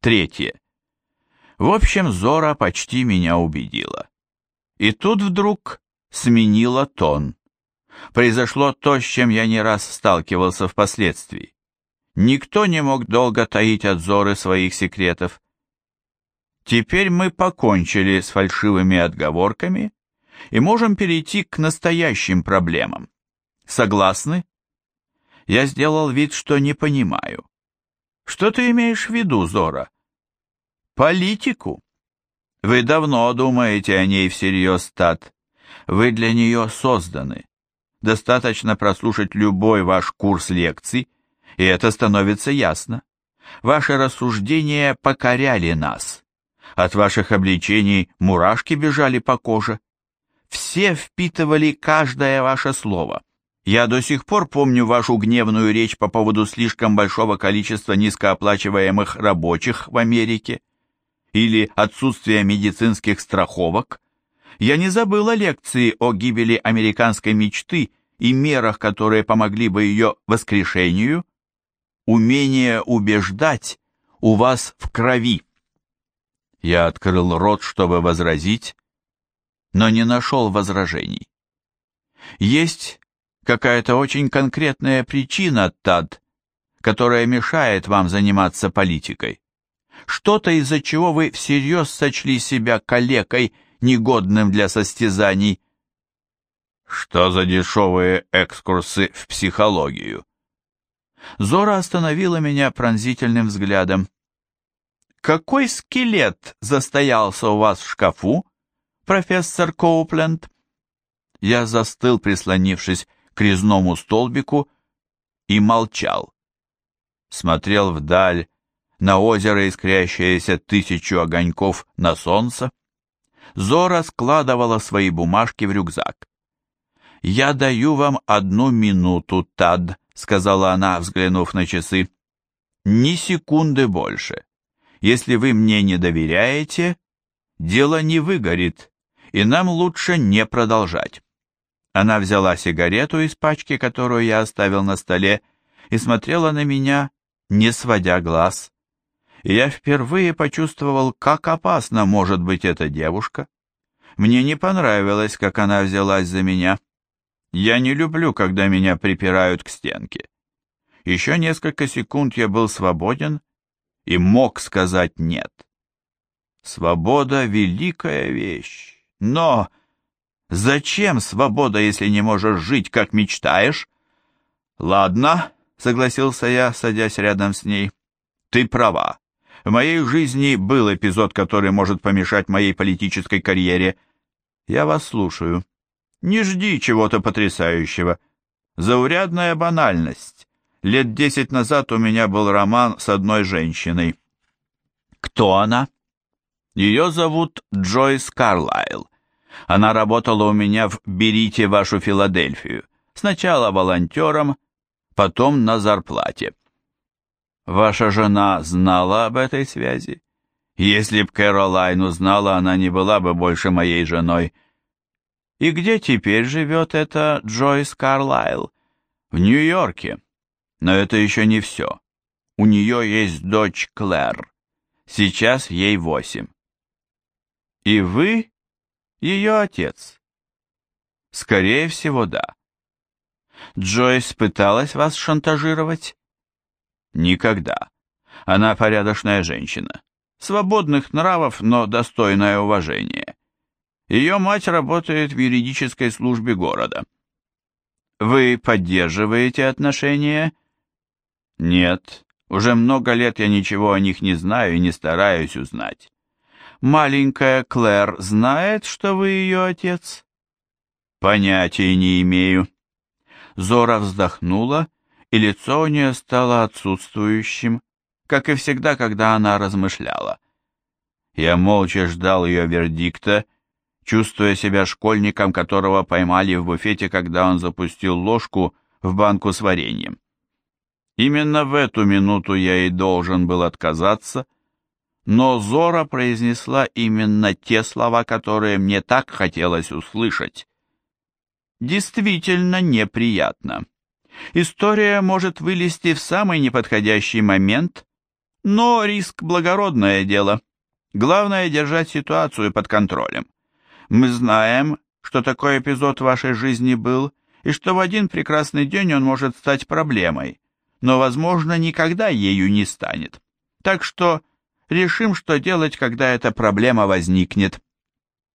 Третье. В общем, Зора почти меня убедила. И тут вдруг сменила тон. Произошло то, с чем я не раз сталкивался впоследствии. Никто не мог долго таить от Зоры своих секретов. Теперь мы покончили с фальшивыми отговорками и можем перейти к настоящим проблемам. Согласны? Я сделал вид, что не понимаю. Что ты имеешь в виду, Зора? Политику. Вы давно думаете о ней всерьез, Тат. Вы для нее созданы. Достаточно прослушать любой ваш курс лекций, и это становится ясно. Ваши рассуждения покоряли нас. От ваших обличений мурашки бежали по коже. Все впитывали каждое ваше слово. Я до сих пор помню вашу гневную речь по поводу слишком большого количества низкооплачиваемых рабочих в Америке или отсутствия медицинских страховок. Я не забыла лекции о гибели американской мечты и мерах, которые помогли бы ее воскрешению. Умение убеждать у вас в крови. Я открыл рот, чтобы возразить, но не нашел возражений. Есть какая-то очень конкретная причина, Тад, которая мешает вам заниматься политикой. Что-то, из-за чего вы всерьез сочли себя калекой, негодным для состязаний. Что за дешевые экскурсы в психологию? Зора остановила меня пронзительным взглядом. «Какой скелет застоялся у вас в шкафу, профессор Коупленд?» Я застыл, прислонившись к резному столбику и молчал. Смотрел вдаль, на озеро, искрящееся тысячу огоньков на солнце. Зора складывала свои бумажки в рюкзак. «Я даю вам одну минуту, Тад», — сказала она, взглянув на часы. «Ни секунды больше. Если вы мне не доверяете, дело не выгорит, и нам лучше не продолжать». Она взяла сигарету из пачки, которую я оставил на столе, и смотрела на меня, не сводя глаз. И я впервые почувствовал, как опасна может быть эта девушка. Мне не понравилось, как она взялась за меня. Я не люблю, когда меня припирают к стенке. Еще несколько секунд я был свободен и мог сказать «нет». Свобода — великая вещь, но Зачем свобода, если не можешь жить, как мечтаешь? Ладно, согласился я, садясь рядом с ней. Ты права. В моей жизни был эпизод, который может помешать моей политической карьере. Я вас слушаю. Не жди чего-то потрясающего. Заурядная банальность. Лет десять назад у меня был роман с одной женщиной. Кто она? Ее зовут Джойс Карлайл. Она работала у меня в «Берите вашу Филадельфию». Сначала волонтером, потом на зарплате. Ваша жена знала об этой связи? Если б Кэролайн узнала, она не была бы больше моей женой. И где теперь живет эта Джойс Карлайл? В Нью-Йорке. Но это еще не все. У нее есть дочь Клэр. Сейчас ей восемь. И вы ее отец? Скорее всего, да. Джойс пыталась вас шантажировать? Никогда. Она порядочная женщина. Свободных нравов, но достойное уважение. Ее мать работает в юридической службе города. Вы поддерживаете отношения? Нет. Уже много лет я ничего о них не знаю и не стараюсь узнать маленькая Клэр знает, что вы ее отец?» «Понятия не имею». Зора вздохнула, и лицо у нее стало отсутствующим, как и всегда, когда она размышляла. Я молча ждал ее вердикта, чувствуя себя школьником, которого поймали в буфете, когда он запустил ложку в банку с вареньем. Именно в эту минуту я и должен был отказаться — но Зора произнесла именно те слова, которые мне так хотелось услышать. Действительно неприятно. История может вылезти в самый неподходящий момент, но риск – благородное дело. Главное – держать ситуацию под контролем. Мы знаем, что такой эпизод в вашей жизни был, и что в один прекрасный день он может стать проблемой, но, возможно, никогда ею не станет. Так что решим, что делать, когда эта проблема возникнет.